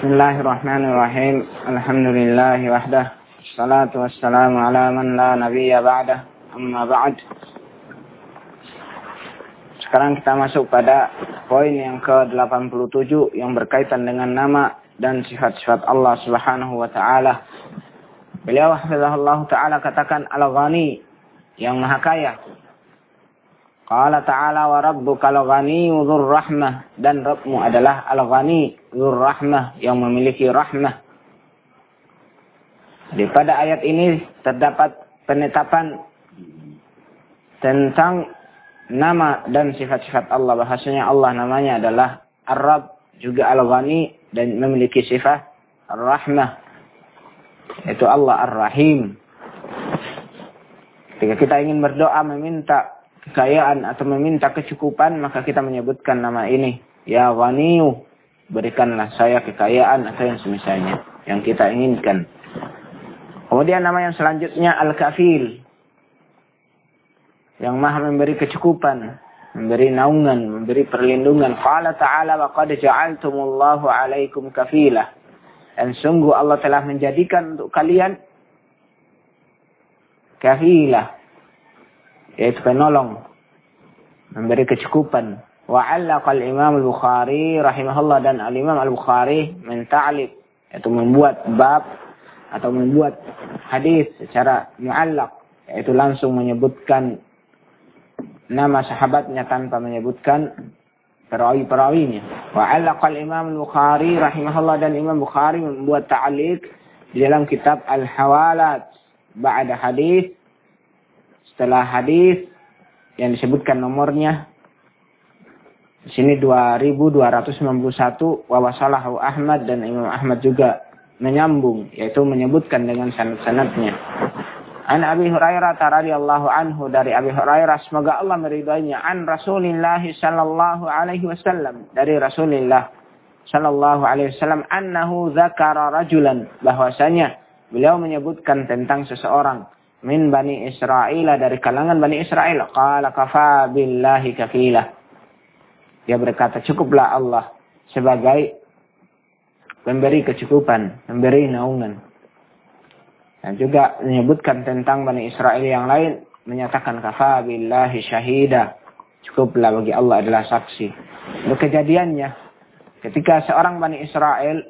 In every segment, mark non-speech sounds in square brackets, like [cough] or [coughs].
Bismillahirrahmanirrahim. Alhamdulillah wahdah. Salatu wassalamu ala man la nabiyya ba'dah. Amma ba'd. Sekarang kita masuk pada poin yang ke-87 yang berkaitan dengan nama dan sifat-sifat Allah Subhanahu wa taala. Beliau hafizahullah taala katakan Al-Ghani yang Maha Kaya. Qala ta'ala wa rabbuka al-ghani dzur rahmah dan Rabbmu adalah al-ghani rahmah yang memiliki rahmah. Di pada ayat ini terdapat penetapan tentang nama dan sifat-sifat Allah. Bahasanya Allah namanya adalah Ar-Rabb, juga Al-Ghani dan memiliki sifat Ar-Rahmah. Itu Allah Ar-Rahim. Ketika kita ingin berdoa meminta kekayaan atau meminta kecukupan, maka kita menyebutkan nama ini. Ya Ghaniyu, berikanlah saya kekayaan atau yang semisalnya. Yang kita inginkan. Kemudian nama yang selanjutnya Al-Kafil. Yang maha memberi kecukupan. Memberi naungan, memberi perlindungan. Qala ta'ala wa qad ja'altumullahu alaikum kafilah. Dan sungguh Allah telah menjadikan untuk kalian kafilah yaitu penolong memberi kecukupan al Imam Al-Bukhari rahimahullah dan Al-Imam Al-Bukhari menta'liq yaitu membuat bab atau membuat hadis secara mu'allaq yaitu langsung menyebutkan nama sahabatnya tanpa menyebutkan perawi-perawinya. Wa al Imam Al-Bukhari rahimahullah dan Imam Bukhari membuat ta'liq di dalam kitab Al-Hawalat ba'da hadis setelah hadis yang disebutkan nomornya di sini 2291 wawasalahu Ahmad dan Imam Ahmad juga menyambung yaitu menyebutkan dengan sanad-sanadnya. An Abi Hurairah radhiyallahu anhu dari Abi Hurairah semoga Allah meridainya an Rasulillah sallallahu alaihi wasallam dari Rasulullah sallallahu alaihi wasallam annahu dzakara rajulan bahwasanya beliau menyebutkan tentang seseorang min Bani Israel dari kalangan Bani Israel. Qala kafa billahi kafilah. Dia berkata cukuplah Allah sebagai pemberi kecukupan, pemberi naungan. Dan juga menyebutkan tentang Bani Israel yang lain menyatakan kafa billahi. Cukuplah bagi Allah adalah saksi. Untuk kejadiannya ketika seorang Bani Israel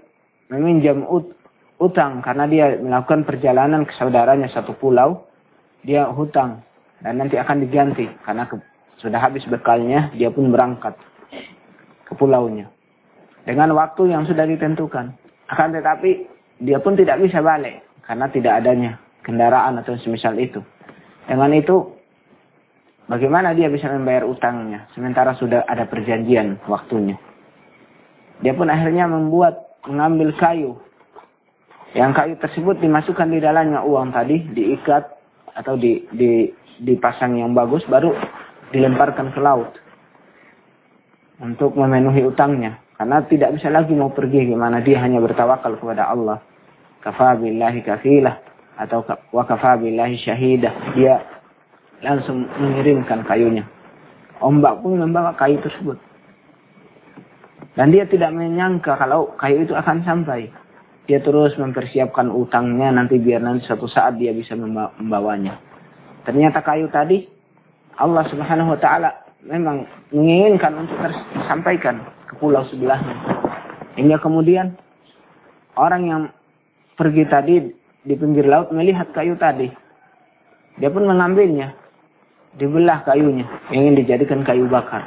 meminjam ut utang karena dia melakukan perjalanan ke saudaranya satu pulau, dia hutang dan nanti akan diganti karena sudah habis bekalnya, dia pun berangkat ke pulaunya dengan waktu yang sudah ditentukan. Akan tetapi dia pun tidak bisa balik karena tidak adanya kendaraan atau semisal itu. Dengan itu bagaimana dia bisa membayar utangnya sementara sudah ada perjanjian waktunya. Dia pun akhirnya membuat mengambil kayu yang kayu tersebut dimasukkan di dalamnya uang tadi, diikat atau di, di, dipasang yang bagus, baru dilemparkan ke laut. Untuk memenuhi utangnya. Karena tidak bisa lagi mau pergi gimana dia hanya bertawakal kepada Allah. Kafa billahi kafilah. Atau wa kafa billahi syahidah. Dia langsung mengirimkan kayunya. Ombak pun membawa kayu tersebut. Dan dia tidak menyangka kalau kayu itu akan sampai dia terus mempersiapkan utangnya nanti biar nanti suatu saat dia bisa membawanya. Ternyata kayu tadi Allah Subhanahu wa taala memang menginginkan untuk tersampaikan ke pulau sebelahnya. Hingga kemudian orang yang pergi tadi di pinggir laut melihat kayu tadi. Dia pun mengambilnya. Dibelah kayunya. Ingin dijadikan kayu bakar.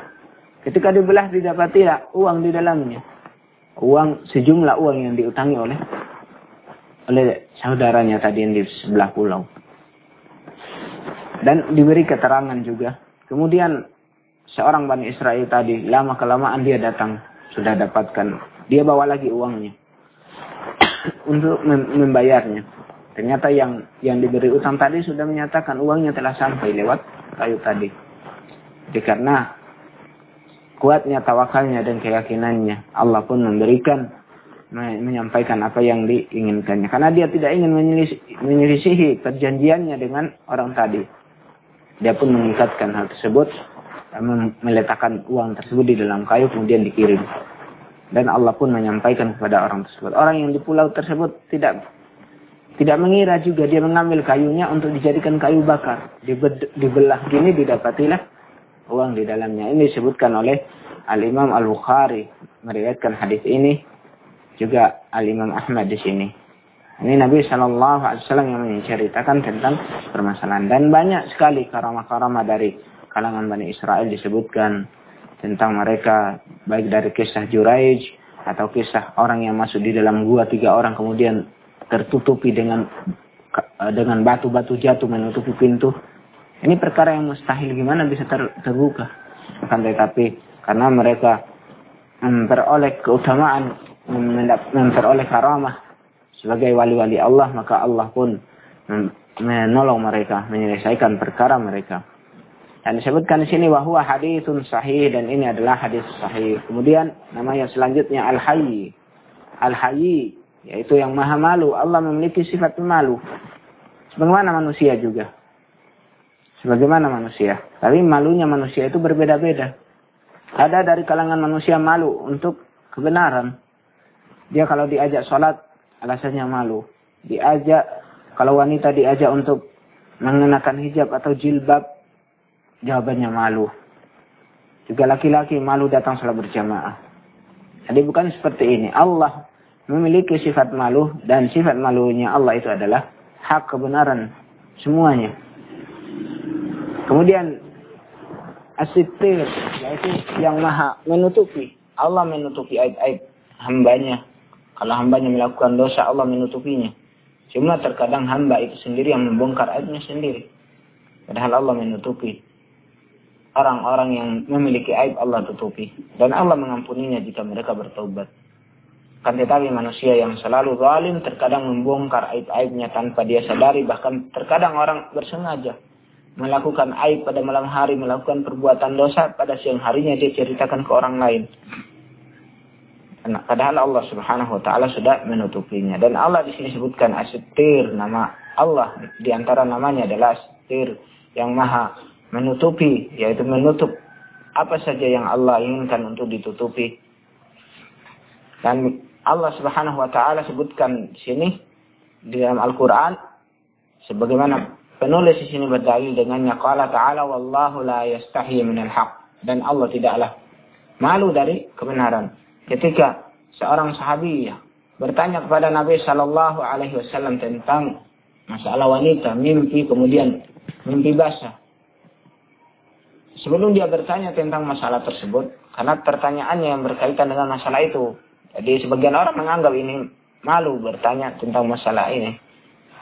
Ketika dibelah didapatilah uang di dalamnya uang sejumlah uang yang diutangi oleh oleh saudaranya tadi yang di sebelah pulau. Dan diberi keterangan juga. Kemudian seorang Bani Israel tadi lama kelamaan dia datang sudah dapatkan dia bawa lagi uangnya [coughs] untuk membayarnya. Ternyata yang yang diberi utang tadi sudah menyatakan uangnya telah sampai lewat kayu tadi. Jadi karena kuatnya tawakalnya dan keyakinannya. Allah pun memberikan menyampaikan apa yang diinginkannya. Karena dia tidak ingin menyelisihi perjanjiannya dengan orang tadi. Dia pun mengikatkan hal tersebut, meletakkan uang tersebut di dalam kayu kemudian dikirim. dan Allah pun menyampaikan kepada orang tersebut. Orang yang di pulau tersebut tidak tidak mengira juga dia mengambil kayunya untuk dijadikan kayu bakar. Dibelah gini didapatilah uang di dalamnya. Ini disebutkan oleh Al-Imam Al-Bukhari meriwayatkan hadis ini juga Al-Imam Ahmad di sini. Ini Nabi Shallallahu Alaihi Wasallam yang menceritakan tentang permasalahan dan banyak sekali karamah-karamah dari kalangan Bani Israel disebutkan tentang mereka baik dari kisah Juraij atau kisah orang yang masuk di dalam gua tiga orang kemudian tertutupi dengan dengan batu-batu jatuh menutupi pintu. Ini perkara yang mustahil gimana bisa ter, terbuka. Akan tetapi karena mereka memperoleh keutamaan, memperoleh karamah sebagai wali-wali Allah, maka Allah pun menolong mereka, menyelesaikan perkara mereka. Dan disebutkan di sini bahwa haditsun sahih dan ini adalah hadis sahih. Kemudian nama yang selanjutnya al-hayy. Al-hayy yaitu yang maha malu. Allah memiliki sifat malu. Sebagaimana manusia juga. Sebagaimana manusia. Tapi malunya manusia itu berbeda-beda. Ada dari kalangan manusia malu untuk kebenaran. Dia kalau diajak sholat, alasannya malu. Diajak, kalau wanita diajak untuk mengenakan hijab atau jilbab, jawabannya malu. Juga laki-laki malu datang sholat berjamaah. Jadi bukan seperti ini. Allah memiliki sifat malu dan sifat malunya Allah itu adalah hak kebenaran semuanya. Kemudian asitir yaitu yang maha menutupi. Allah menutupi aib-aib hambanya. Kalau hambanya melakukan dosa Allah menutupinya. Cuma terkadang hamba itu sendiri yang membongkar aibnya sendiri. Padahal Allah menutupi. Orang-orang yang memiliki aib Allah tutupi. Dan Allah mengampuninya jika mereka bertobat. Kan tetapi manusia yang selalu zalim terkadang membongkar aib-aibnya tanpa dia sadari. Bahkan terkadang orang bersengaja melakukan aib pada malam hari, melakukan perbuatan dosa pada siang harinya dia ceritakan ke orang lain. Padahal Allah Subhanahu wa taala sudah menutupinya. Dan Allah di sini sebutkan Asitir nama Allah di antara namanya adalah Asitir yang Maha menutupi yaitu menutup apa saja yang Allah inginkan untuk ditutupi. Dan Allah Subhanahu wa taala sebutkan di sini di dalam Al-Qur'an sebagaimana penulis di sini berdalil dengannya qala ta'ala wallahu la yastahi minal haq dan Allah tidaklah malu dari kebenaran. Ketika seorang sahabi bertanya kepada Nabi Shallallahu alaihi wasallam tentang masalah wanita, mimpi kemudian mimpi basah. Sebelum dia bertanya tentang masalah tersebut, karena pertanyaannya yang berkaitan dengan masalah itu, jadi sebagian orang menganggap ini malu bertanya tentang masalah ini.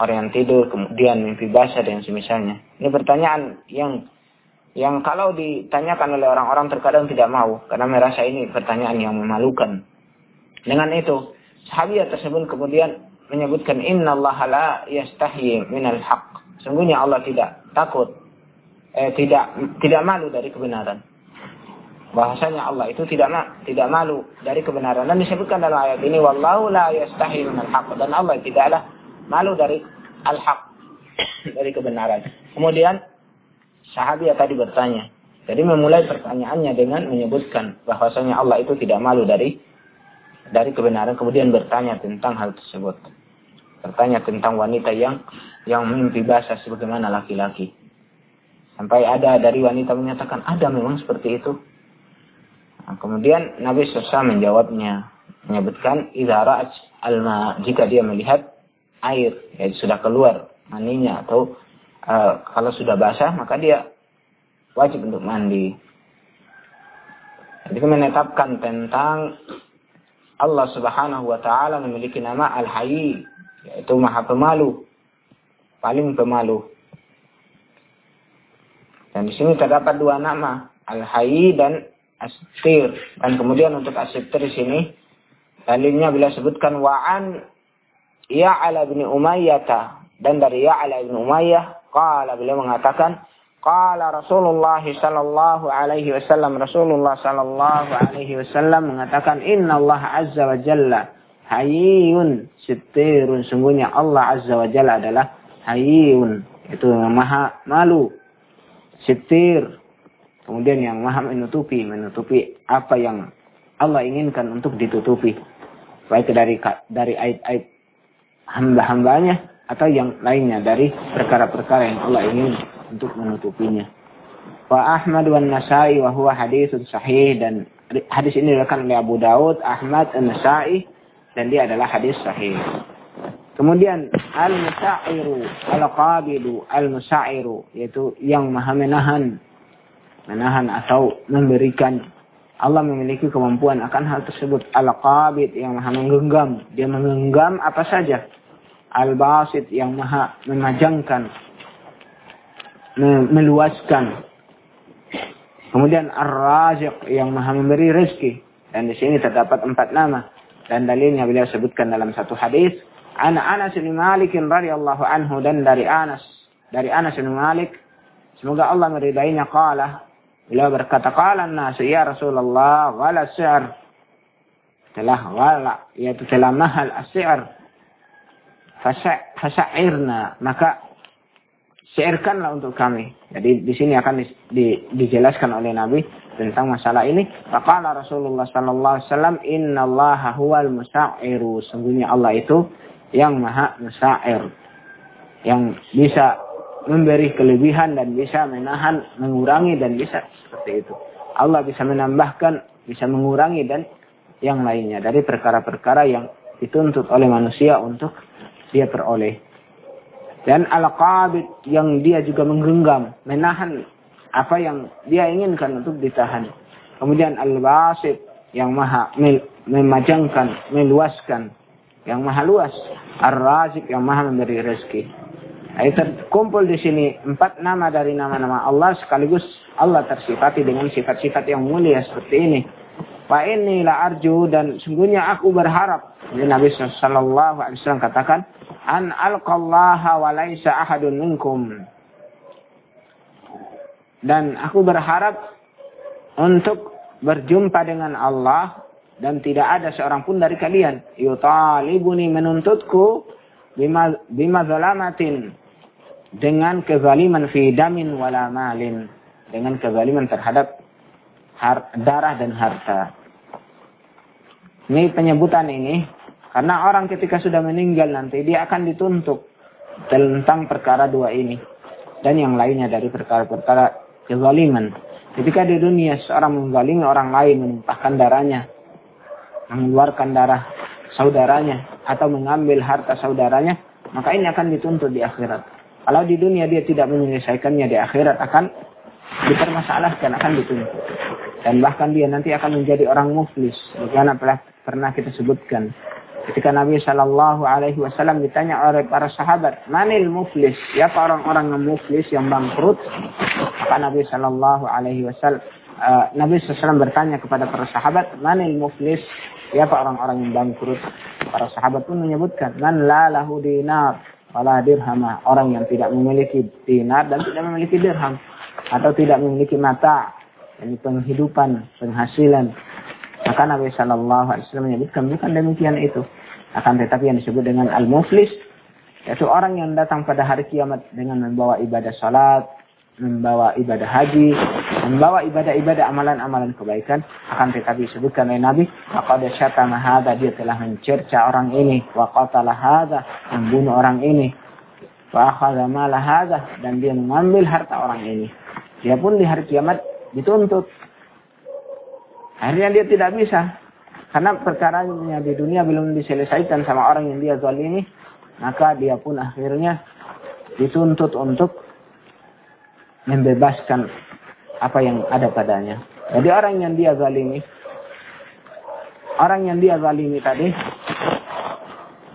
Orang yang tidur kemudian mimpi basah dan semisalnya. Ini pertanyaan yang yang kalau ditanyakan oleh orang-orang terkadang tidak mau karena merasa ini pertanyaan yang memalukan. Dengan itu, sahabat tersebut kemudian menyebutkan Inna Allah la yastahi minal haq. Sungguhnya Allah tidak takut, eh, tidak tidak malu dari kebenaran bahasanya Allah itu tidak ma tidak malu dari kebenaran dan disebutkan dalam ayat ini wallahu la yastahi al haq dan Allah tidaklah malu dari al haq dari kebenaran. Kemudian sahabat tadi bertanya. Jadi memulai pertanyaannya dengan menyebutkan bahwasanya Allah itu tidak malu dari dari kebenaran kemudian bertanya tentang hal tersebut. Bertanya tentang wanita yang yang mimpi basah sebagaimana laki-laki. Sampai ada dari wanita menyatakan ada memang seperti itu Nah, kemudian Nabi SAW menjawabnya, menyebutkan idara alma jika dia melihat air, ya sudah keluar maninya atau uh, kalau sudah basah maka dia wajib untuk mandi. Jadi menetapkan tentang Allah Subhanahu wa taala memiliki nama Al-Hayy yaitu Maha Pemalu, paling pemalu. Dan di sini terdapat dua nama, Al-Hayy dan astir dan kemudian untuk astir di sini dalilnya bila sebutkan wa'an Ya'ala bin Umayyah dan dari Ya'ala bin Umayyah qala beliau mengatakan qala Rasulullah sallallahu alaihi wasallam. Rasulullah sallallahu alaihi wasallam mengatakan inna Allah azza wa jalla hayyun sitirun sungguhnya Allah azza wa jalla adalah hayyun itu maha malu sitir Kemudian yang maha menutupi, menutupi apa yang Allah inginkan untuk ditutupi. Baik dari dari aib-aib hamba-hambanya atau yang lainnya dari perkara-perkara yang Allah ingin untuk menutupinya. Wa Ahmad wa Nasai wa huwa hadithun sahih dan hadis ini diriwayatkan oleh Abu Daud, Ahmad, Nasai dan dia adalah hadis sahih. Kemudian al-musairu, al-qabidu, al-musairu yaitu yang maha menahan menahan atau memberikan Allah memiliki kemampuan akan hal tersebut. Al-Qabid yang maha menggenggam. Dia menggenggam apa saja. Al-Basit yang maha memajangkan. Meluaskan. Kemudian Ar-Raziq yang maha memberi rezeki. Dan di sini terdapat empat nama. Dan dalilnya beliau sebutkan dalam satu hadis. An Anas bin Malik radhiyallahu anhu dan dari Anas. Dari Anas bin Malik. Semoga Allah meridainya qala Beliau berkata, Qala nasu ya Rasulullah, wala si'ar. Telah wala, yaitu telah mahal as-si'ar. Fasa'irna. Maka syairkanlah untuk kami. Jadi di sini akan di, di, dijelaskan oleh Nabi tentang masalah ini. Faqala Rasulullah sallallahu alaihi wasallam, "Inna Allah huwal musairu." Sungguhnya Allah itu yang Maha Musair. Yang bisa memberi kelebihan dan bisa menahan, mengurangi dan bisa seperti itu. Allah bisa menambahkan, bisa mengurangi dan yang lainnya dari perkara-perkara yang dituntut oleh manusia untuk dia peroleh. Dan al-qabid yang dia juga menggenggam, menahan apa yang dia inginkan untuk ditahan. Kemudian al-basid yang maha memajangkan, meluaskan, yang maha luas. Ar-razik yang maha memberi rezeki. Nah, terkumpul di sini empat nama dari nama-nama Allah sekaligus Allah tersifati dengan sifat-sifat yang mulia seperti ini. Wa ini la arju dan sungguhnya aku berharap. Jadi Nabi Sallallahu Alaihi Wasallam katakan, an alqallaha wa laisa ahadun minkum. Dan aku berharap untuk berjumpa dengan Allah dan tidak ada seorang pun dari kalian yutalibuni menuntutku bima bima zalamatin dengan kezaliman fi damin wala malin dengan kezaliman terhadap darah dan harta. Ini penyebutan ini karena orang ketika sudah meninggal nanti dia akan dituntut tentang perkara dua ini dan yang lainnya dari perkara-perkara kezaliman. Ketika di dunia seorang menzalimi orang lain menumpahkan darahnya, mengeluarkan darah saudaranya atau mengambil harta saudaranya, maka ini akan dituntut di akhirat. Kalau di dunia dia tidak menyelesaikannya di akhirat akan dipermasalahkan, akan dituntut. Dan bahkan dia nanti akan menjadi orang muflis. Bagaimana pernah kita sebutkan. Ketika Nabi Shallallahu Alaihi Wasallam ditanya oleh para sahabat, manil muflis? Siapa orang-orang yang muflis yang bangkrut? Maka Nabi Shallallahu Alaihi Wasallam uh, Nabi SAW bertanya kepada para sahabat, manil muflis? Siapa orang-orang yang bangkrut? Para sahabat pun menyebutkan, man la lahu dinar wala dirhamah orang yang tidak memiliki dinar dan tidak memiliki dirham atau tidak memiliki mata ini penghidupan penghasilan maka Nabi Wasallam menyebutkan bukan demikian itu akan tetapi yang disebut dengan al muflis yaitu orang yang datang pada hari kiamat dengan membawa ibadah salat membawa ibadah haji, membawa ibadah-ibadah amalan-amalan kebaikan, akan tetapi disebutkan oleh Nabi, faqad syatama hadza dia telah mencerca orang ini, wa qatala hadza membunuh orang ini, wa akhadha mala dan dia mengambil harta orang ini. Dia pun di hari kiamat dituntut. Akhirnya dia tidak bisa. Karena perkaranya di dunia belum diselesaikan sama orang yang dia zalimi, maka dia pun akhirnya dituntut untuk membebaskan apa yang ada padanya. Jadi orang yang dia zalimi, orang yang dia zalimi tadi,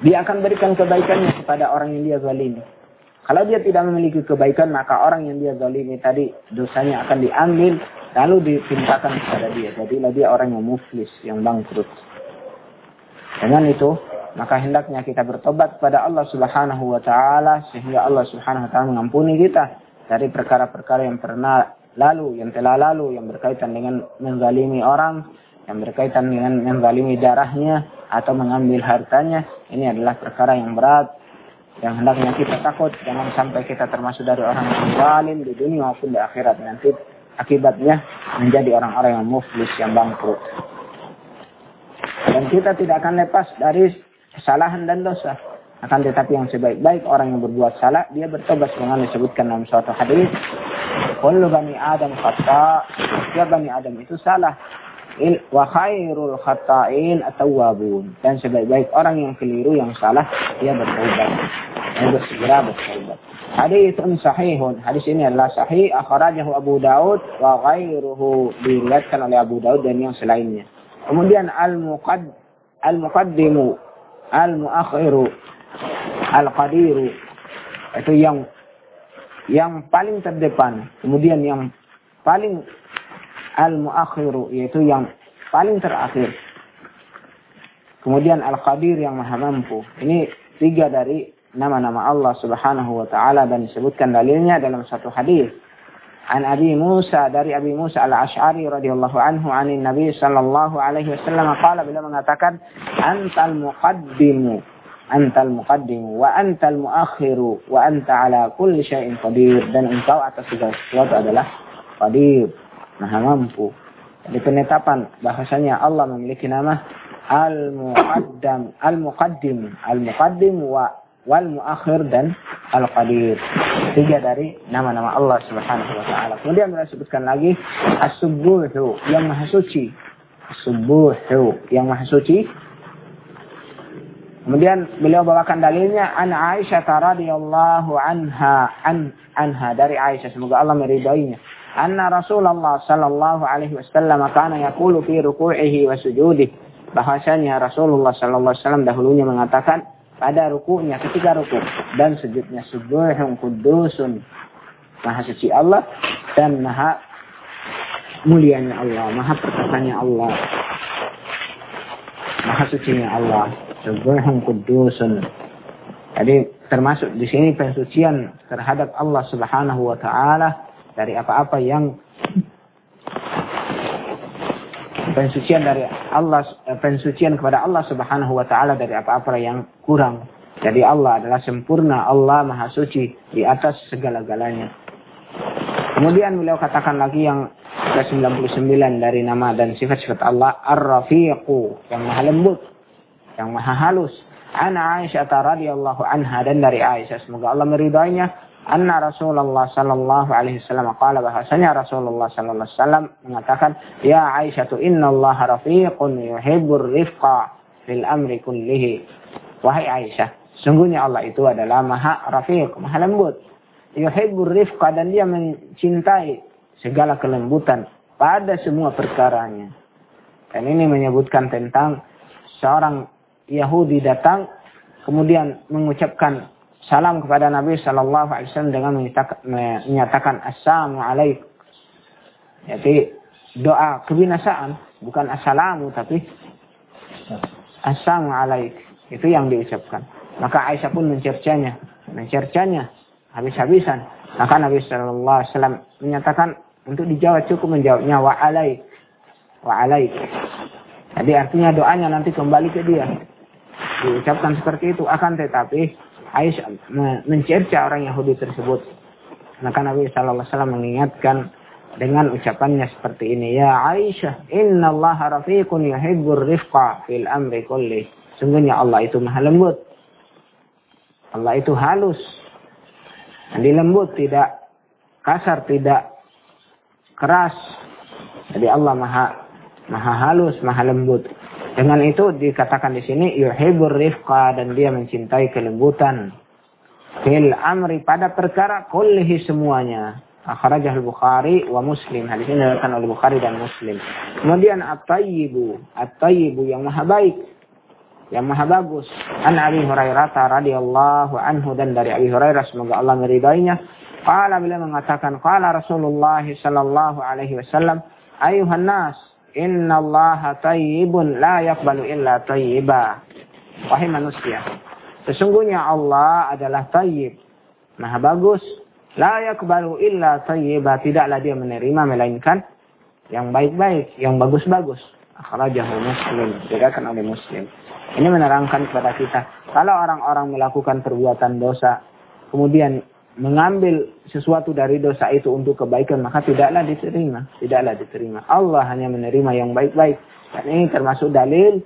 dia akan berikan kebaikannya kepada orang yang dia zalimi. Kalau dia tidak memiliki kebaikan, maka orang yang dia zalimi tadi dosanya akan diambil lalu ditimpakan kepada dia. Jadilah dia orang yang muflis, yang bangkrut. Dengan itu, maka hendaknya kita bertobat kepada Allah Subhanahu wa taala sehingga Allah Subhanahu wa taala mengampuni kita dari perkara-perkara yang pernah lalu, yang telah lalu, yang berkaitan dengan menzalimi orang, yang berkaitan dengan menzalimi darahnya, atau mengambil hartanya, ini adalah perkara yang berat, yang hendaknya kita takut, jangan sampai kita termasuk dari orang yang zalim di dunia maupun di akhirat nanti akibatnya menjadi orang-orang yang muflis, yang bangkrut. Dan kita tidak akan lepas dari kesalahan dan dosa. Akan tetapi yang sebaik-baik orang yang berbuat salah, dia bertobat dengan disebutkan dalam suatu hadis. Kullu bani Adam khata, setiap bani Adam itu salah. Wa khairul khata'in atawabun. Dan sebaik-baik orang yang keliru, yang salah, dia bertobat. Dia bersegera bertobat. Hadis sahihun. Hadis ini adalah sahih. Akhrajahu Abu Daud wa ghairuhu. Diriwayatkan oleh Abu Daud dan yang selainnya. Kemudian al-muqad al-muqaddimu al-muakhiru al-qadiru. Itu yang yang paling terdepan. Kemudian yang paling al-muakhiru yaitu yang paling terakhir. Kemudian al-qadir yang maha mampu. Ini tiga dari nama-nama Allah Subhanahu wa taala dan disebutkan dalilnya dalam satu hadis. An Abi Musa dari Abi Musa Al-Asy'ari radhiyallahu anhu anin Nabi sallallahu alaihi wasallam. Qala beliau mengatakan antal muqaddimu antal muqaddimu wa antal muakhiru wa anta ala kulli syai'in qadir. Dan engkau atas segala sesuatu adalah qadir. Maha mampu. Jadi penetapan bahasanya Allah memiliki nama al-muqaddam al-muqaddim al-muqaddim wa wal muakhir dan al-qadir. Tiga dari nama-nama Allah Subhanahu wa taala. Kemudian beliau sebutkan lagi as-subuhu yang maha suci. As-subuhu yang maha suci Kemudian beliau bawakan dalilnya an Aisyah radhiyallahu anha an anha dari Aisyah semoga Allah meridainya. Anna Rasulullah sallallahu alaihi wasallam kana yaqulu fi ruku'ihi wa sujudih. Bahasanya Rasulullah sallallahu alaihi wasallam dahulunya mengatakan pada ruku'nya ketika ruku' dan sujudnya subuhun kudusun maha suci Allah dan maha mulianya Allah, maha perkasanya Allah. Maha sucinya Allah. Subhanahu kudusun. Jadi termasuk di sini pensucian terhadap Allah Subhanahu wa taala dari apa-apa yang pensucian dari Allah pensucian kepada Allah Subhanahu wa taala dari apa-apa yang kurang. Jadi Allah adalah sempurna, Allah Maha Suci di atas segala-galanya. Kemudian beliau katakan lagi yang ke-99 dari nama dan sifat-sifat Allah Ar-Rafiqu yang maha lembut yang maha halus. Ana Aisyah radhiyallahu anha dan dari Aisyah semoga Allah meridainya. Anna Rasulullah sallallahu alaihi wasallam qala bahasanya Rasulullah sallallahu alaihi wasallam mengatakan ya Aisyah inna Allah rafiqun yuhibbur rifqa fil amri kullihi. Wahai Aisyah sungguhnya Allah itu adalah maha rafiq maha lembut. Yuhibbur rifqa dan dia mencintai segala kelembutan pada semua perkaranya. Dan ini menyebutkan tentang seorang Yahudi datang kemudian mengucapkan salam kepada Nabi Shallallahu Alaihi Wasallam dengan menyatakan assalamualaikum. Jadi doa kebinasaan bukan assalamu tapi assalamualaikum itu yang diucapkan. Maka Aisyah pun mencercanya, mencercanya habis-habisan. Maka Nabi Shallallahu Alaihi Wasallam menyatakan untuk dijawab cukup menjawabnya wa alaik wa alaik. Jadi artinya doanya nanti kembali ke dia diucapkan seperti itu. Akan tetapi Aisyah mencerca orang Yahudi tersebut. Maka Nabi Shallallahu Alaihi Wasallam mengingatkan dengan ucapannya seperti ini ya Aisyah Inna Allah rafiqun yuhibbur rifqa fil amri kulli. Sungguhnya Allah itu maha lembut. Allah itu halus. Jadi lembut tidak kasar tidak keras. Jadi Allah maha maha halus maha lembut dengan itu dikatakan di sini yuhibur rifqa dan dia mencintai kelembutan. Fil amri pada perkara kullihi semuanya. Akhrajah al-Bukhari wa Muslim. Hadis ini diriwayatkan oleh Bukhari dan Muslim. Kemudian at-tayyibu, at-tayyibu yang maha baik, yang maha bagus. An Abi Hurairah radhiyallahu anhu dan dari Abi Hurairah semoga Allah meridainya. Qala bila mengatakan qala Rasulullah sallallahu alaihi wasallam ayuhan nas Inna Allah tayyibun la yakbalu illa tayyiba. Wahai manusia. Sesungguhnya Allah adalah tayyib. Maha bagus. La yakbalu illa tayyiba. Tidaklah dia menerima melainkan yang baik-baik, yang bagus-bagus. Akhrajahu muslim. Dikatakan oleh muslim. Ini menerangkan kepada kita. Kalau orang-orang melakukan perbuatan dosa. Kemudian mengambil sesuatu dari dosa itu untuk kebaikan maka tidaklah diterima tidaklah diterima Allah hanya menerima yang baik-baik dan ini termasuk dalil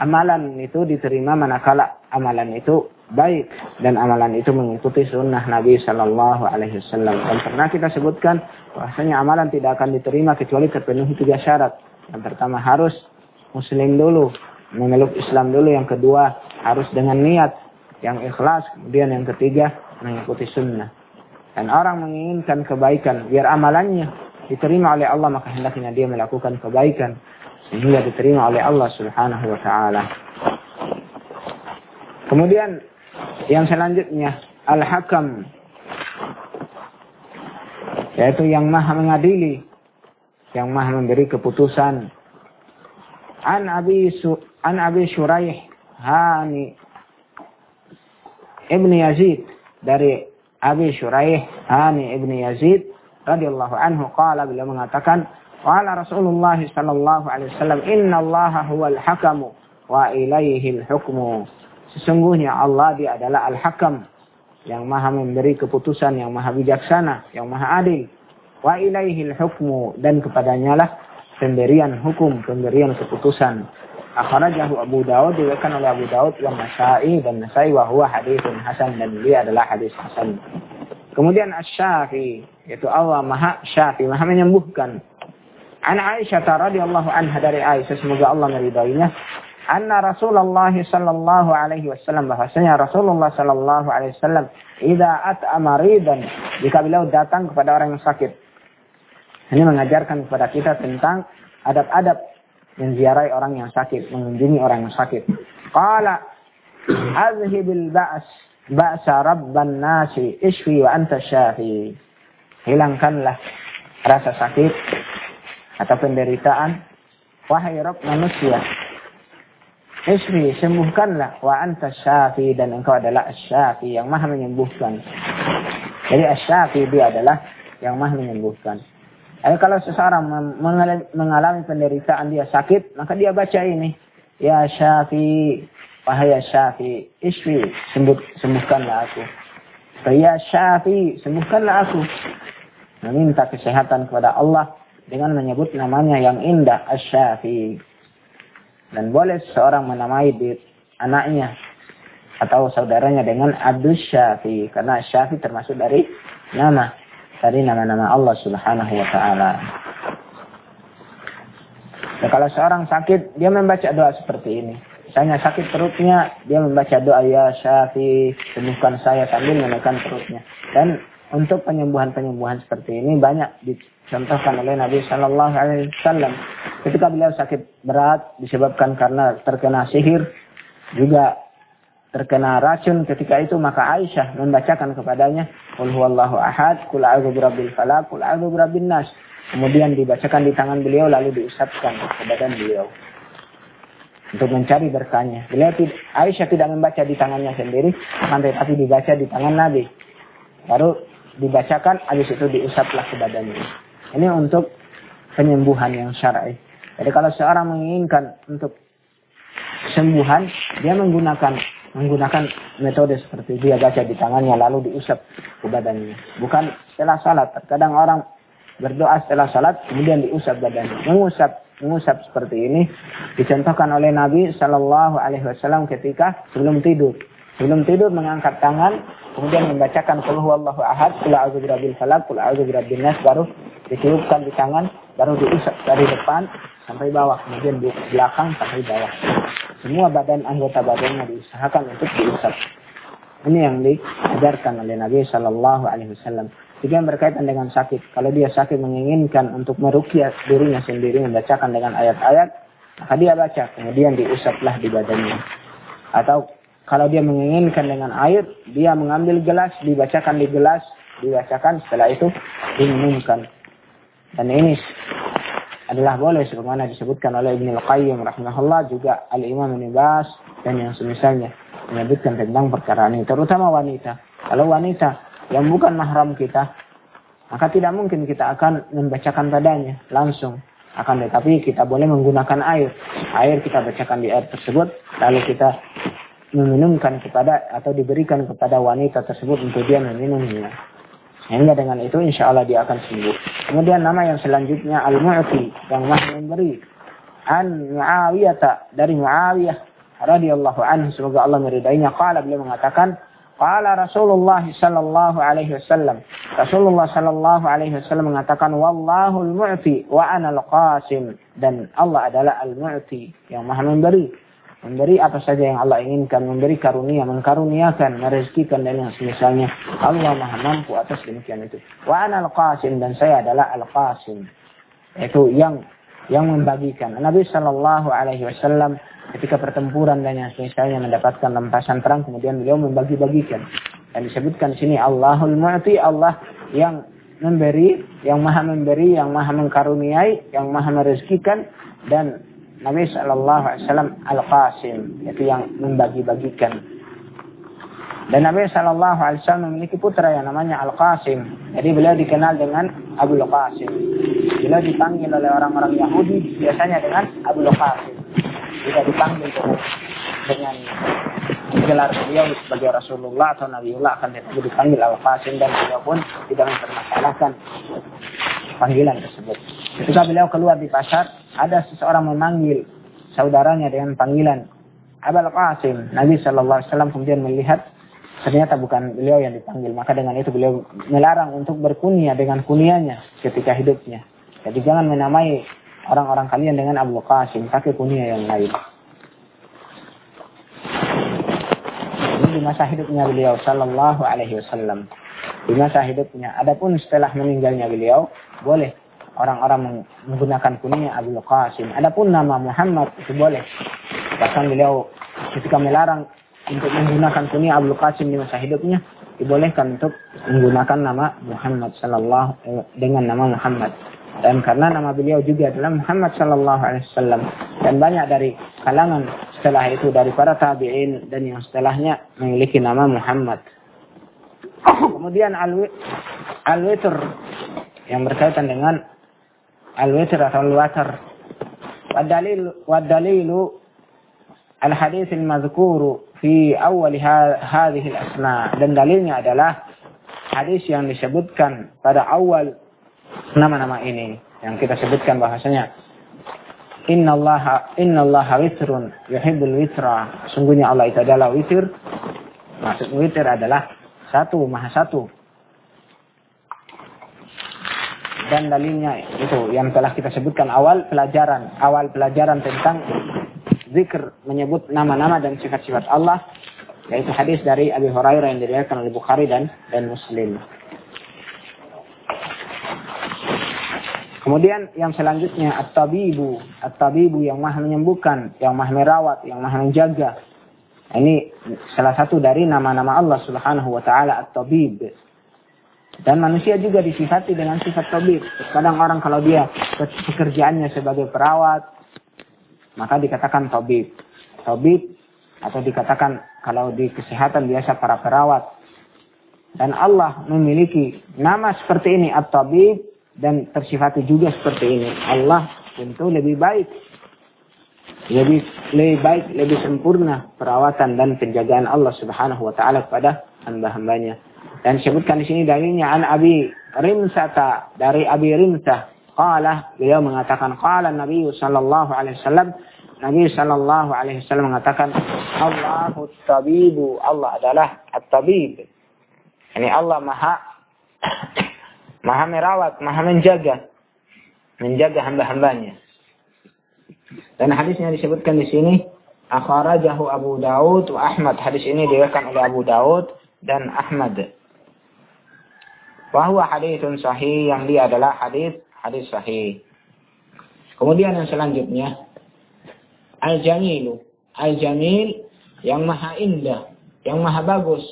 amalan itu diterima manakala amalan itu baik dan amalan itu mengikuti sunnah Nabi Shallallahu Alaihi Wasallam. Dan pernah kita sebutkan bahwasanya amalan tidak akan diterima kecuali terpenuhi tiga syarat. Yang pertama harus muslim dulu, memeluk Islam dulu. Yang kedua harus dengan niat yang ikhlas. Kemudian yang ketiga mengikuti sunnah. Dan orang menginginkan kebaikan biar amalannya diterima oleh Allah maka hendaknya dia melakukan kebaikan sehingga diterima oleh Allah Subhanahu wa taala. Kemudian yang selanjutnya Al-Hakam yaitu yang maha mengadili, yang maha memberi keputusan. An Abi An Abi Shuraih Hani Ibn Yazid dari Abi Shuraih Hani Ibn Yazid radhiyallahu anhu qala beliau mengatakan Qala Rasulullah sallallahu alaihi wasallam, "Inna Allah huwal hakamu wa ilaihil hukmu." Sesungguhnya Allah dia adalah al-hakam yang maha memberi keputusan, yang maha bijaksana, yang maha adil. Wa ilaihil hukmu dan kepadanya lah pemberian hukum, pemberian keputusan. Akhrajahu Abu Dawud diriwayatkan oleh Abu Dawud dan Nasai dan Nasai wa huwa haditsun hasan dan dia adalah hadis hasan. Kemudian Asy-Syafi yaitu Allah Maha Syafi, Maha menyembuhkan. An Aisyah radhiyallahu anha dari Aisyah semoga Allah meridainya anna Rasulullah sallallahu alaihi wasallam bahasanya Rasulullah sallallahu alaihi wasallam idza at'ama ridan jika beliau datang kepada orang yang sakit ini mengajarkan kepada kita tentang adab-adab menziarahi orang yang sakit mengunjungi orang yang sakit qala azhibil ba's ba'sa rabban nasi ishfi wa anta syafi hilangkanlah rasa sakit atau penderitaan wahai Rabb manusia Isri sembuhkanlah wa anta syafi dan engkau adalah syafi yang maha menyembuhkan. Jadi syafi dia adalah yang maha menyembuhkan. Jadi kalau seseorang mengalami penderitaan dia sakit, maka dia baca ini. Ya syafi, wahai syafi, isri sembuh, sembuhkanlah aku. Ya syafi, sembuhkanlah aku. Meminta kesehatan kepada Allah dengan menyebut namanya yang indah Asy-Syafi. Dan boleh seorang menamai anaknya atau saudaranya dengan Abdul Syafi karena Syafi termasuk dari nama dari nama-nama Allah Subhanahu wa taala. Ya, kalau seorang sakit, dia membaca doa seperti ini. Misalnya sakit perutnya, dia membaca doa ya Syafi, sembuhkan saya sambil menekan perutnya. Dan untuk penyembuhan-penyembuhan seperti ini banyak dicontohkan oleh Nabi Shallallahu Alaihi Wasallam. Ketika beliau sakit berat disebabkan karena terkena sihir, juga terkena racun ketika itu maka Aisyah membacakan kepadanya Qul huwallahu ahad, qul a'udzu birabbil falaq, qul a'udzu birabbin nas. Kemudian dibacakan di tangan beliau lalu diusapkan ke badan beliau untuk mencari berkahnya. Beliau Aisyah tidak membaca di tangannya sendiri, tapi dibaca di tangan Nabi. Baru dibacakan, habis itu diusaplah ke badannya. Ini untuk penyembuhan yang syar'i. Jadi kalau seorang menginginkan untuk kesembuhan, dia menggunakan menggunakan metode seperti dia baca di tangannya lalu diusap ke badannya. Bukan setelah salat. Terkadang orang berdoa setelah salat kemudian diusap badannya. Mengusap mengusap seperti ini dicontohkan oleh Nabi Shallallahu Alaihi Wasallam ketika sebelum tidur. Sebelum tidur mengangkat tangan, kemudian membacakan Qul huwallahu ahad, Qul a'udzu birabbil falaq, Qul a'udzu birabbin nas, baru ditiupkan di tangan, baru diusap dari depan sampai bawah, kemudian di belakang sampai bawah. Semua badan anggota badannya diusahakan untuk diusap. Ini yang diajarkan oleh Nabi Shallallahu Alaihi Wasallam. Jika yang berkaitan dengan sakit, kalau dia sakit menginginkan untuk merukyah dirinya sendiri membacakan dengan ayat-ayat, maka dia baca, kemudian diusaplah di badannya. Atau kalau dia menginginkan dengan air, dia mengambil gelas, dibacakan di gelas, dibacakan, setelah itu diminumkan. Dan ini adalah boleh sebagaimana disebutkan oleh Ibnu Al-Qayyim rahimahullah juga Al-Imam Ibn Bas dan yang semisalnya menyebutkan tentang perkara ini terutama wanita. Kalau wanita yang bukan mahram kita, maka tidak mungkin kita akan membacakan padanya langsung. Akan tetapi kita boleh menggunakan air. Air kita bacakan di air tersebut, lalu kita meminumkan kepada atau diberikan kepada wanita tersebut untuk dia meminumnya. Sehingga dengan itu insya Allah dia akan sembuh. Kemudian nama yang selanjutnya Al-Mu'ti yang maha memberi. an Muawiyah dari Muawiyah radhiyallahu anhu semoga Allah meridainya qala beliau mengatakan qala Rasulullah sallallahu alaihi wasallam Rasulullah sallallahu alaihi wasallam mengatakan wallahu al-mu'ti wa ana al-qasim dan Allah adalah al-mu'ti yang Maha memberi memberi apa saja yang Allah inginkan, memberi karunia, mengkaruniakan, merezekikan dan yang semisalnya. Allah Maha mampu atas demikian itu. Wa ana al-qasim dan saya adalah al-qasim. Itu yang yang membagikan. Nabi Shallallahu Alaihi Wasallam ketika pertempuran dan yang misalnya mendapatkan lempasan perang kemudian beliau membagi-bagikan dan disebutkan di sini Allahul Mu'ti Allah yang memberi, yang maha memberi, yang maha mengkaruniai, yang maha merezekikan dan Nabi Shallallahu Alaihi Wasallam Al Qasim itu yang membagi-bagikan dan Nabi Shallallahu Alaihi Wasallam memiliki putra yang namanya Al Qasim. Jadi beliau dikenal dengan Abu Qasim. Beliau dipanggil oleh orang-orang Yahudi biasanya dengan Abu Qasim. Tidak dipanggil dengan gelar beliau sebagai Rasulullah atau Nabiullah akan dipanggil Al Qasim dan beliau pun tidak mempermasalahkan panggilan tersebut. Ketika beliau keluar di pasar, ada seseorang memanggil saudaranya dengan panggilan Abul Qasim. Nabi Shallallahu Alaihi Wasallam kemudian melihat ternyata bukan beliau yang dipanggil. Maka dengan itu beliau melarang untuk berkunia dengan kunianya ketika hidupnya. Jadi jangan menamai orang-orang kalian dengan Abu Qasim, pakai kunia yang lain. Ini di masa hidupnya beliau Sallallahu Alaihi Wasallam. Di masa hidupnya. Adapun setelah meninggalnya beliau, boleh orang-orang menggunakan kunia Abu Qasim. Adapun nama Muhammad itu boleh. Bahkan beliau ketika melarang untuk menggunakan kunia Abdul Qasim di masa hidupnya dibolehkan untuk menggunakan nama Muhammad sallallahu eh, dengan nama Muhammad dan karena nama beliau juga adalah Muhammad sallallahu alaihi wasallam dan banyak dari kalangan setelah itu dari para tabi'in dan yang setelahnya memiliki nama Muhammad. Kemudian al-witr yang berkaitan dengan al-witr atau al-watar. Wadalil wadalilu al-hadis al-mazkuru fi awal hadhihi al-asma dan dalilnya adalah hadis yang disebutkan pada awal nama-nama ini yang kita sebutkan bahasanya Inna Allah Inna Allah witrun yuhibbul witra. Sungguhnya Allah itu adalah witir. Maksud witir adalah satu, maha satu. Dan dalilnya itu yang telah kita sebutkan awal pelajaran, awal pelajaran tentang zikr menyebut nama-nama dan sifat-sifat Allah yaitu hadis dari Abi Hurairah yang diriwayatkan oleh Bukhari dan dan Muslim. Kemudian yang selanjutnya at-tabibu, at-tabibu yang maha menyembuhkan, yang maha merawat, yang maha menjaga. Ini salah satu dari nama-nama Allah Subhanahu wa taala at-tabib. Dan manusia juga disifati dengan sifat tabib. Kadang orang kalau dia pekerjaannya sebagai perawat, maka dikatakan tabib. Tabib atau dikatakan kalau di kesehatan biasa para perawat. Dan Allah memiliki nama seperti ini at-tabib dan tersifati juga seperti ini. Allah tentu lebih baik. Lebih, lebih baik, lebih sempurna perawatan dan penjagaan Allah Subhanahu wa taala kepada hamba-hambanya. Dan disebutkan di sini dalilnya an Abi Rimsata dari Abi Rimsah qala beliau mengatakan qala Nabi sallallahu alaihi wasallam Nabi Shallallahu Alaihi Wasallam mengatakan Allahu tabibu Allah adalah at-tabib. Ini Allah maha [coughs] maha merawat, maha menjaga, menjaga hamba-hambanya. Dan hadisnya disebutkan di sini akhrajahu Abu Daud wa Ahmad. Hadis ini diriwayatkan oleh Abu Daud dan Ahmad. Bahwa hadithun sahih yang dia adalah hadis hadis sahih. Kemudian yang selanjutnya Al-Jamilu. Al-Jamil yang maha indah, yang maha bagus.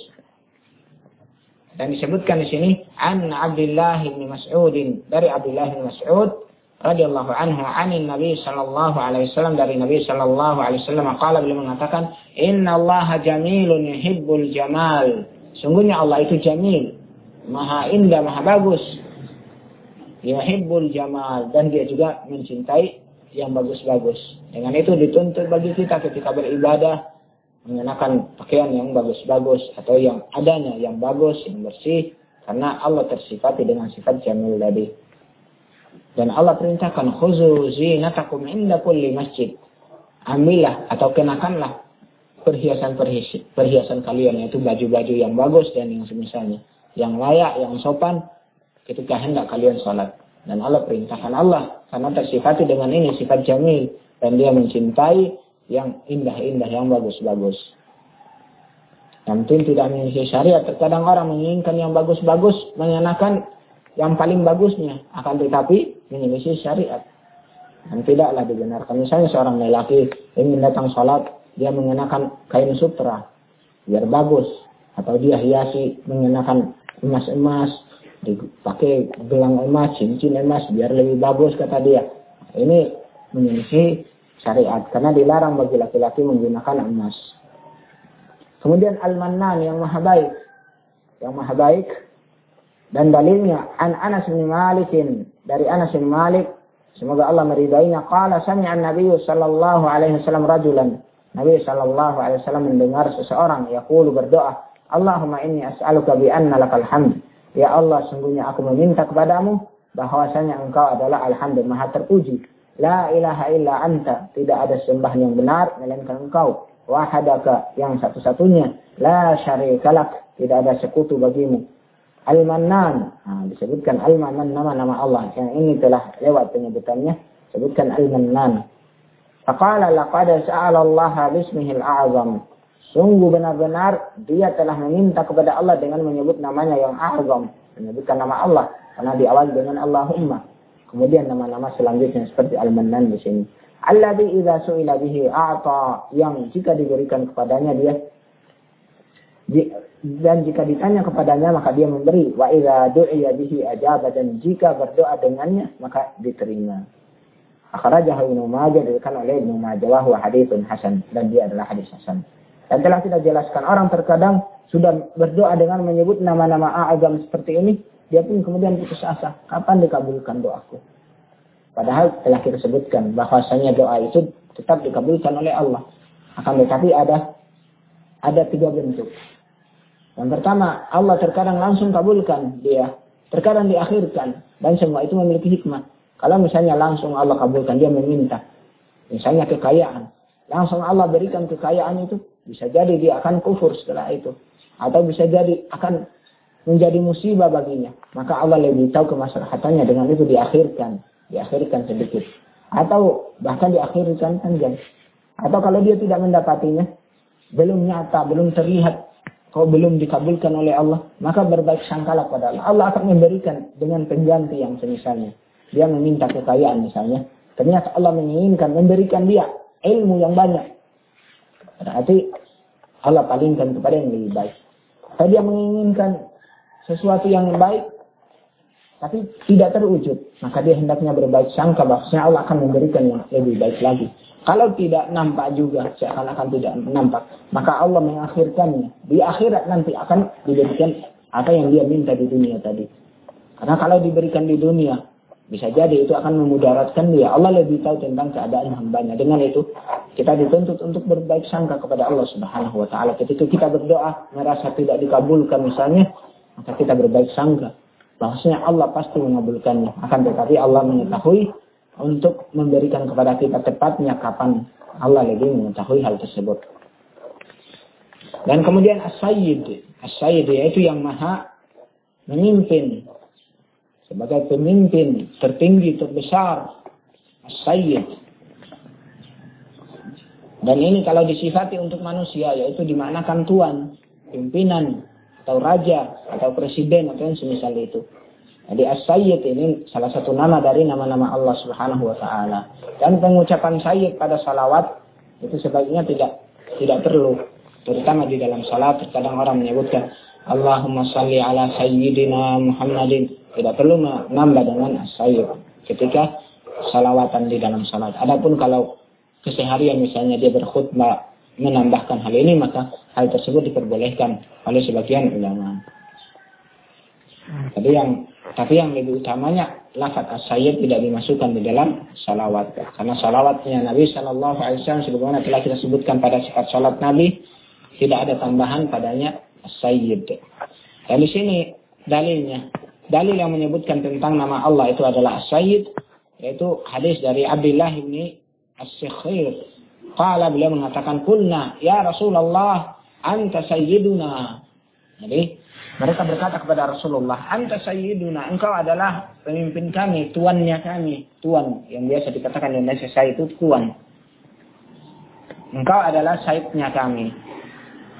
Dan disebutkan di sini an Abdullah bin Mas'ud dari Abdullah bin Mas'ud radhiyallahu anhu anin Nabi sallallahu alaihi wasallam dari Nabi sallallahu alaihi wasallam qala beliau mengatakan inna Allah jamilun yuhibbul jamal. Sungguhnya Allah itu jamil, maha indah, maha bagus. Yuhibbul jamal dan dia juga mencintai yang bagus-bagus. Dengan itu dituntut bagi kita ketika beribadah mengenakan pakaian yang bagus-bagus atau yang adanya yang bagus, yang bersih karena Allah tersifati dengan sifat jamil tadi. Dan Allah perintahkan khuzu zinatakum inda kulli masjid. Ambillah atau kenakanlah perhiasan perhiasan kalian yaitu baju-baju yang bagus dan yang semisalnya, yang layak, yang sopan ketika hendak kalian sholat. Dan Allah perintahkan Allah karena tersifati dengan ini sifat jamil dan dia mencintai yang indah-indah, yang bagus-bagus. Penting tidak menyelisih syariat. Terkadang orang menginginkan yang bagus-bagus, mengenakan yang paling bagusnya. Akan tetapi menyelisih syariat. Dan tidaklah dibenarkan. Misalnya seorang lelaki ingin datang sholat, dia mengenakan kain sutra. Biar bagus. Atau dia hiasi mengenakan emas-emas. Dipakai gelang emas, cincin emas. Biar lebih bagus kata dia. Ini menyelisih syariat. Karena dilarang bagi laki-laki menggunakan emas. Kemudian Al-Mannan yang maha baik. Yang maha baik. Dan dalilnya An Anas bin Malik dari Anas bin Malik semoga Allah meridainya qala sami'a Nabi sallallahu alaihi wasallam rajulan Nabi sallallahu alaihi wasallam mendengar seseorang yaqulu berdoa Allahumma inni as'aluka bi anna lakal hamd. Ya Allah sungguhnya aku meminta kepadamu bahwasanya engkau adalah alhamd maha terpuji la ilaha illa anta. Tidak ada sembah yang benar melainkan engkau wahadaka yang satu-satunya. La syarikalak tidak ada sekutu bagimu. Al-Mannan. Nah, disebutkan Al-Mannan nama-nama Allah. Yang ini telah lewat penyebutannya. Sebutkan Al-Mannan. Faqala laqad sa'ala Allah bismihil a'zam sungguh benar-benar dia telah meminta kepada Allah dengan menyebut namanya yang azam. Menyebutkan nama Allah. Karena diawali dengan Allahumma. Kemudian nama-nama selanjutnya seperti Al-Mannan di sini. Alladhi idza su'ila bihi a'ta. Yang jika diberikan kepadanya dia dan jika ditanya kepadanya maka dia memberi. Wa idza du'iya bihi ajaba. Dan jika berdoa dengannya maka diterima. Akhrajahu Ibnu Majah dirikan oleh Ibnu Majah. Wa hasan. Dan dia adalah hadis hasan. Dan telah kita jelaskan orang terkadang sudah berdoa dengan menyebut nama-nama a'azam seperti ini, dia pun kemudian putus asa, kapan dikabulkan doaku? Padahal telah kita sebutkan bahwasanya doa itu tetap dikabulkan oleh Allah. Akan tetapi ada ada tiga bentuk. Yang pertama, Allah terkadang langsung kabulkan dia. Terkadang diakhirkan. Dan semua itu memiliki hikmah. Kalau misalnya langsung Allah kabulkan, dia meminta. Misalnya kekayaan. Langsung Allah berikan kekayaan itu. Bisa jadi dia akan kufur setelah itu. Atau bisa jadi akan menjadi musibah baginya. Maka Allah lebih tahu kemaslahatannya. Dengan itu diakhirkan. Diakhirkan sedikit. Atau bahkan diakhirkan panjang. Atau kalau dia tidak mendapatinya belum nyata belum terlihat kau belum dikabulkan oleh Allah maka berbaik sangkalah pada Allah. Allah akan memberikan dengan pengganti yang semisalnya. Dia meminta kekayaan misalnya. Ternyata Allah menginginkan memberikan dia ilmu yang banyak berarti Allah palingkan kepada yang lebih baik kalau dia menginginkan sesuatu yang baik tapi tidak terwujud, maka dia hendaknya berbaik sangka bahwasanya Allah akan memberikan yang lebih baik lagi. Kalau tidak nampak juga, seakan-akan tidak nampak, maka Allah mengakhirkannya. Di akhirat nanti akan diberikan apa yang dia minta di dunia tadi. Karena kalau diberikan di dunia, bisa jadi itu akan memudaratkan dia. Allah lebih tahu tentang keadaan hambanya. Dengan itu, kita dituntut untuk berbaik sangka kepada Allah Subhanahu wa taala. Ketika kita berdoa merasa tidak dikabulkan misalnya, maka kita berbaik sangka bahwasanya Allah pasti mengabulkannya. Akan tetapi Allah mengetahui untuk memberikan kepada kita tepatnya kapan Allah lebih mengetahui hal tersebut. Dan kemudian as-sayyid. As-sayyid yaitu yang maha memimpin. Sebagai pemimpin tertinggi, terbesar. As-sayyid. Dan ini kalau disifati untuk manusia yaitu dimaknakan tuan, pimpinan, atau raja atau presiden atau yang semisal itu. Jadi as-sayyid ini salah satu nama dari nama-nama Allah Subhanahu wa taala. Dan pengucapan sayyid pada salawat itu sebaiknya tidak tidak perlu. Terutama di dalam salat terkadang orang menyebutkan Allahumma salli ala sayyidina Muhammadin. Tidak perlu menambah dengan as-sayyid ketika salawatan di dalam salat. Adapun kalau keseharian misalnya dia berkhutbah menambahkan hal ini maka hal tersebut diperbolehkan oleh sebagian ulama. Tapi yang tapi yang lebih utamanya lafaz as-sayyid tidak dimasukkan di dalam salawat karena salawatnya Nabi Shallallahu Alaihi Wasallam sebagaimana telah kita sebutkan pada sifat salat Nabi tidak ada tambahan padanya as-sayyid. Dan di sini dalilnya dalil yang menyebutkan tentang nama Allah itu adalah as-sayyid yaitu hadis dari Abdullah bin As-Sikhir. Qala beliau mengatakan kulna ya Rasulullah anta sayyiduna. Jadi mereka berkata kepada Rasulullah, Anta sayyiduna, engkau adalah pemimpin kami, tuannya kami. Tuan, yang biasa dikatakan di Indonesia, saya itu tuan. Engkau adalah sayyidnya kami.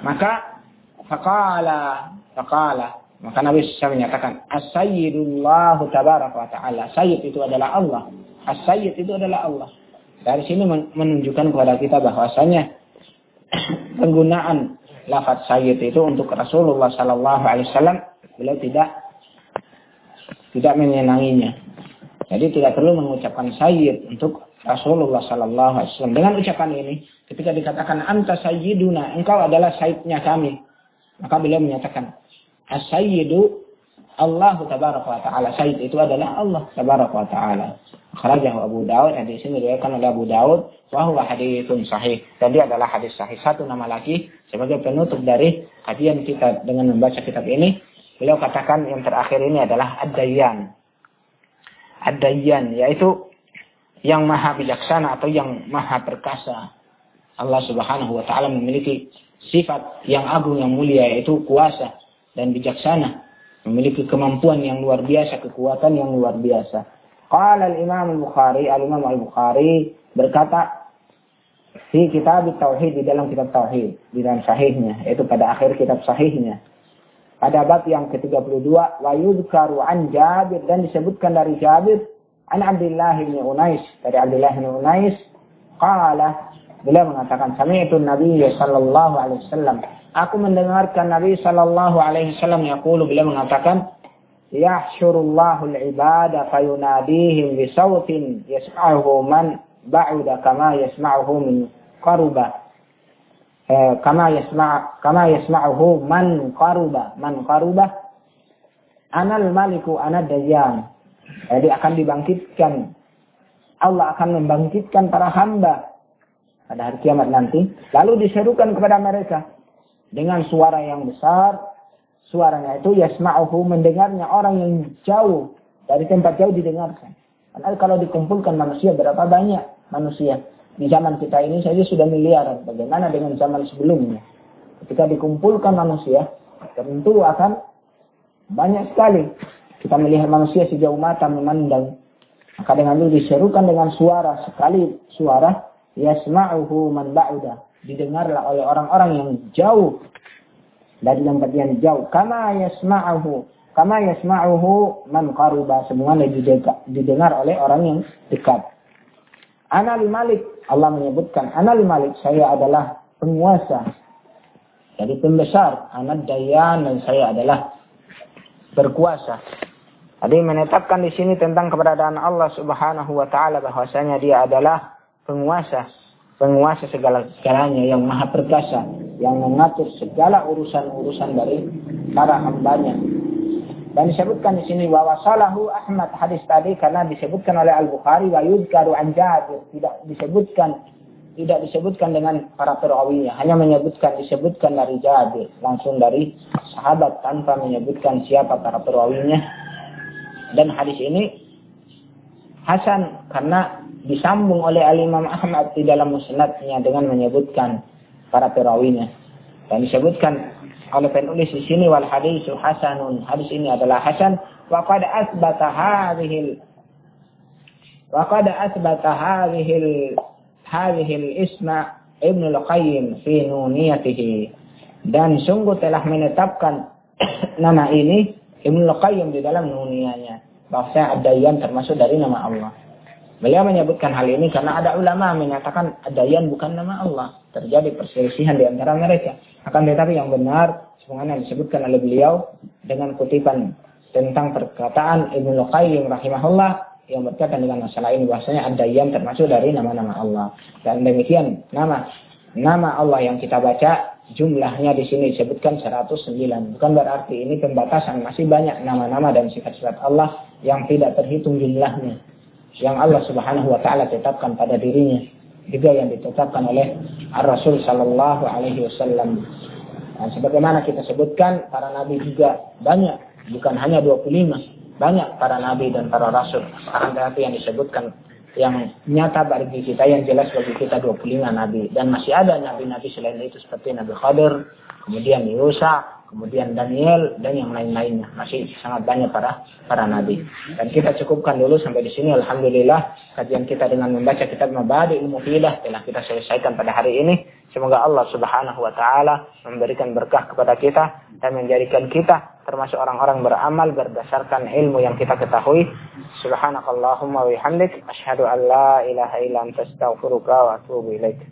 Maka, fakala, fakala. Maka Nabi SAW menyatakan, As-sayyidullahu tabarak wa ta'ala. Sayyid itu adalah Allah. As-sayyid itu adalah Allah. Dari sini menunjukkan kepada kita bahwasanya [clears throat] penggunaan lafaz sayyid itu untuk Rasulullah Sallallahu Alaihi Wasallam beliau tidak tidak menyenanginya. Jadi tidak perlu mengucapkan sayyid untuk Rasulullah Sallallahu Alaihi Wasallam. Dengan ucapan ini, ketika dikatakan anta sayyiduna, engkau adalah sayyidnya kami, maka beliau menyatakan as-sayyidu Allah tabaraka wa ta'ala. Sayyid itu adalah Allah tabaraka wa ta'ala. Akhrajahu Abu Daud. Hadis ini diriwayatkan oleh Abu Daud. Wahwa hadithun sahih. Dan dia adalah hadis sahih. Satu nama lagi sebagai penutup dari kajian kita dengan membaca kitab ini. Beliau katakan yang terakhir ini adalah Ad-Dayyan. Ad-Dayyan yaitu yang maha bijaksana atau yang maha perkasa. Allah subhanahu wa ta'ala memiliki sifat yang agung yang mulia yaitu kuasa dan bijaksana. Memiliki kemampuan yang luar biasa, kekuatan yang luar biasa. Qala al-Imam al-Bukhari, al-Imam al-Bukhari berkata di kitab tauhid di dalam kitab tauhid di dalam sahihnya yaitu pada akhir kitab sahihnya pada bab yang ke-32 wa yudhkaru an Jabir dan disebutkan dari Jabir an Abdullah bin Unais dari Abdullah bin Unais qala beliau mengatakan sami'tu Nabi sallallahu alaihi wasallam aku mendengarkan Nabi sallallahu alaihi wasallam yaqulu beliau mengatakan yahsyurullahu al-ibada fayunadihim bi sautin yasma'uhu man ba'uda kama yasma'uhu min qaruba. Eh, kama yasma' kama yasma'uhu man qaruba. Man qaruba? Anal maliku ana dayyan. Jadi akan dibangkitkan. Allah akan membangkitkan para hamba pada hari kiamat nanti. Lalu diserukan kepada mereka dengan suara yang besar suaranya itu yasma'uhu mendengarnya orang yang jauh dari tempat jauh didengarkan. Karena kalau dikumpulkan manusia berapa banyak manusia di zaman kita ini saja sudah miliaran. Bagaimana dengan zaman sebelumnya? Ketika dikumpulkan manusia tentu akan banyak sekali. Kita melihat manusia sejauh mata memandang. Maka dengan itu diserukan dengan suara sekali suara yasma'uhu man ba'uda. Didengarlah oleh orang-orang yang jauh dari tempat yang jauh. Kama yasma'uhu. Kama yasma'uhu man qaruba. Semuanya didengar oleh orang yang dekat. Anal Malik. Allah menyebutkan. Anal Malik. Saya adalah penguasa. Jadi pembesar. Anak dayan dan saya adalah berkuasa. Jadi menetapkan di sini tentang keberadaan Allah Subhanahu wa taala bahwasanya dia adalah penguasa, penguasa segala-galanya yang maha perkasa, yang mengatur segala urusan-urusan dari para hambanya. Dan disebutkan di sini bahwa salahu Ahmad hadis tadi karena disebutkan oleh Al Bukhari wa yudkaru an Jabir tidak disebutkan tidak disebutkan dengan para perawinya hanya menyebutkan disebutkan dari Jabir langsung dari sahabat tanpa menyebutkan siapa para perawinya dan hadis ini Hasan karena disambung oleh Al Imam Ahmad di dalam musnadnya dengan menyebutkan para perawinya. Dan disebutkan oleh penulis di sini wal hadisu hasanun. Hadis ini adalah hasan wa qad asbata hadhihi wa qad asbata hadhihi hadhihi isma Ibnu Al-Qayyim fi nuniyatihi. Dan sungguh telah menetapkan [coughs] nama ini Ibnu Al-Qayyim di dalam nuniyanya. Bahwa yang termasuk dari nama Allah. Beliau menyebutkan hal ini karena ada ulama menyatakan adayan bukan nama Allah. Terjadi perselisihan di antara mereka. Akan tetapi yang benar, sebagaimana disebutkan oleh beliau dengan kutipan tentang perkataan Ibnu Qayyim rahimahullah yang berkaitan dengan masalah ini bahwasanya adayan termasuk dari nama-nama Allah. Dan demikian nama nama Allah yang kita baca jumlahnya di sini disebutkan 109. Bukan berarti ini pembatasan masih banyak nama-nama dan sifat-sifat Allah yang tidak terhitung jumlahnya yang Allah Subhanahu wa taala tetapkan pada dirinya juga yang ditetapkan oleh Ar-Rasul sallallahu alaihi wasallam. Nah, sebagaimana kita sebutkan para nabi juga banyak, bukan hanya 25. banyak para nabi dan para rasul. Tetapi yang disebutkan yang nyata bagi kita, yang jelas bagi kita 25 nabi. Dan masih ada nabi-nabi selain itu seperti Nabi Khadir, kemudian Yusa, kemudian Daniel, dan yang lain-lainnya. Masih sangat banyak para para nabi. Dan kita cukupkan dulu sampai di sini. Alhamdulillah, kajian kita dengan membaca kitab Mabadi Ilmu Filah telah kita selesaikan pada hari ini. Semoga Allah Subhanahu wa taala memberikan berkah kepada kita dan menjadikan kita termasuk orang-orang beramal berdasarkan ilmu yang kita ketahui. Subhanakallahumma wa bihamdik asyhadu an la ilaha illa anta astaghfiruka wa atubu ilaik.